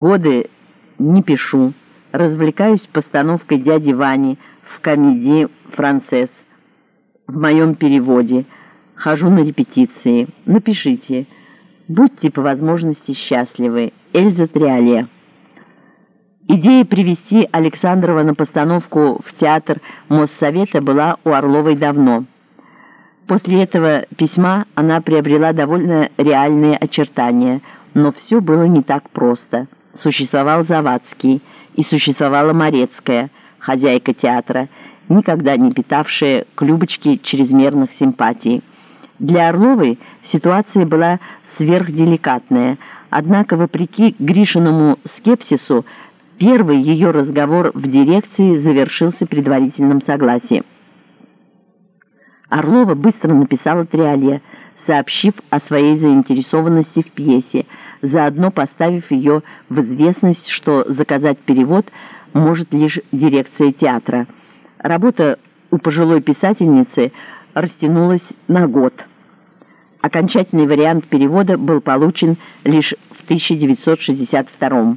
годы не пишу, развлекаюсь постановкой дяди Вани в комедии «Францесс» в моем переводе, хожу на репетиции. Напишите. Будьте по возможности счастливы. Эльза Триоле. Идея привести Александрова на постановку в театр Моссовета была у Орловой давно. После этого письма она приобрела довольно реальные очертания, но все было не так просто существовал Завадский и существовала Морецкая, хозяйка театра, никогда не питавшая к Любочке чрезмерных симпатий. Для Орловой ситуация была сверхделикатная, однако, вопреки Гришиному скепсису, первый ее разговор в дирекции завершился предварительным согласием. Орлова быстро написала Триоле, сообщив о своей заинтересованности в пьесе, заодно поставив ее в известность, что заказать перевод может лишь дирекция театра. Работа у пожилой писательницы растянулась на год. Окончательный вариант перевода был получен лишь в 1962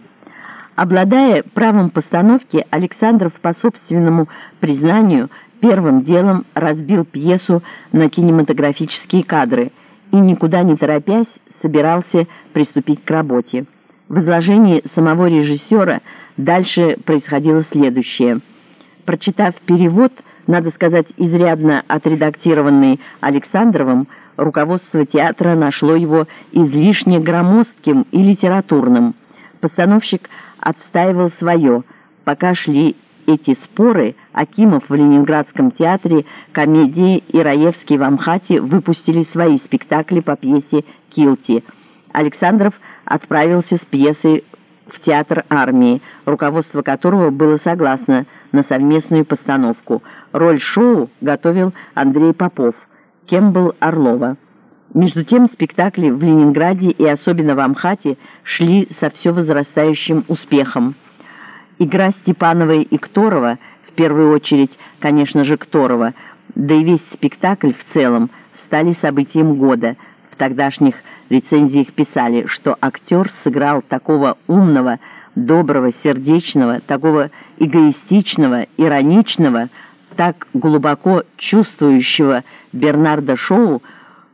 Обладая правом постановки, Александров по собственному признанию первым делом разбил пьесу на кинематографические кадры – и, никуда не торопясь, собирался приступить к работе. В изложении самого режиссера дальше происходило следующее. Прочитав перевод, надо сказать, изрядно отредактированный Александровым, руководство театра нашло его излишне громоздким и литературным. Постановщик отстаивал свое, пока шли эти споры Акимов в Ленинградском театре комедии и Раевский в Амхате выпустили свои спектакли по пьесе «Килти». Александров отправился с пьесой в театр армии, руководство которого было согласно на совместную постановку. Роль шоу готовил Андрей Попов, кем был Орлова. Между тем спектакли в Ленинграде и особенно в Амхате шли со все возрастающим успехом. Игра Степановой и Кторова, в первую очередь, конечно же, Кторова, да и весь спектакль в целом стали событием года. В тогдашних рецензиях писали, что актер сыграл такого умного, доброго, сердечного, такого эгоистичного, ироничного, так глубоко чувствующего Бернарда Шоу,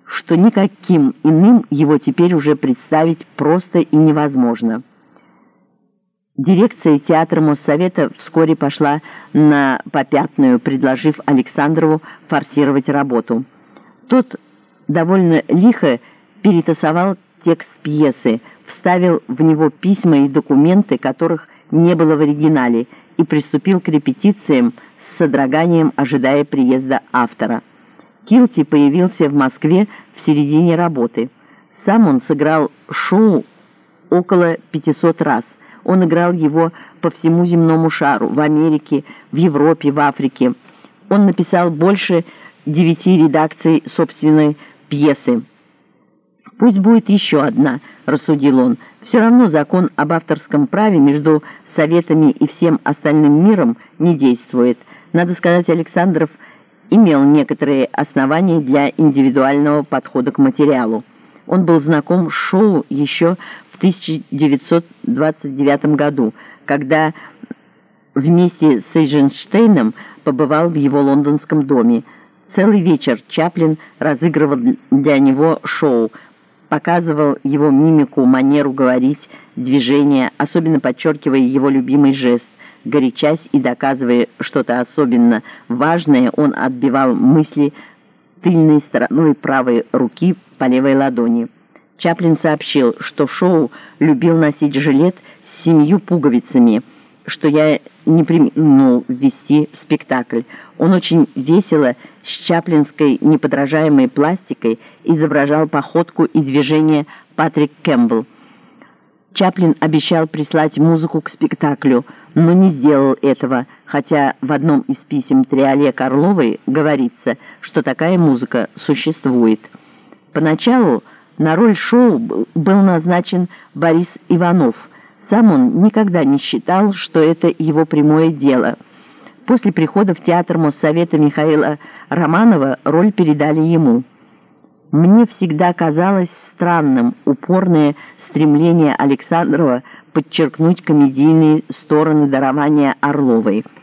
что никаким иным его теперь уже представить просто и невозможно. Дирекция театра Моссовета вскоре пошла на попятную, предложив Александрову форсировать работу. Тот довольно лихо перетасовал текст пьесы, вставил в него письма и документы, которых не было в оригинале, и приступил к репетициям с содроганием, ожидая приезда автора. Килти появился в Москве в середине работы. Сам он сыграл шоу около 500 раз, он играл его по всему земному шару, в Америке, в Европе, в Африке. Он написал больше девяти редакций собственной пьесы. «Пусть будет еще одна», — рассудил он. «Все равно закон об авторском праве между советами и всем остальным миром не действует. Надо сказать, Александров имел некоторые основания для индивидуального подхода к материалу. Он был знаком с шоу еще в 1929 году, когда вместе с Эйзенштейном побывал в его лондонском доме. Целый вечер Чаплин разыгрывал для него шоу, показывал его мимику, манеру говорить, движения, особенно подчеркивая его любимый жест. Горячась и доказывая что-то особенно важное, он отбивал мысли тыльной стороной правой руки по левой ладони. Чаплин сообщил, что Шоу любил носить жилет с семью пуговицами, что я не применул ввести в спектакль. Он очень весело, с чаплинской неподражаемой пластикой, изображал походку и движение Патрик Кэмпбелл. Чаплин обещал прислать музыку к спектаклю, но не сделал этого, хотя в одном из писем Триоле Карловой говорится, что такая музыка существует. Поначалу на роль шоу был назначен Борис Иванов. Сам он никогда не считал, что это его прямое дело. После прихода в театр Моссовета Михаила Романова роль передали ему. Мне всегда казалось странным упорное стремление Александрова подчеркнуть комедийные стороны дарования Орловой –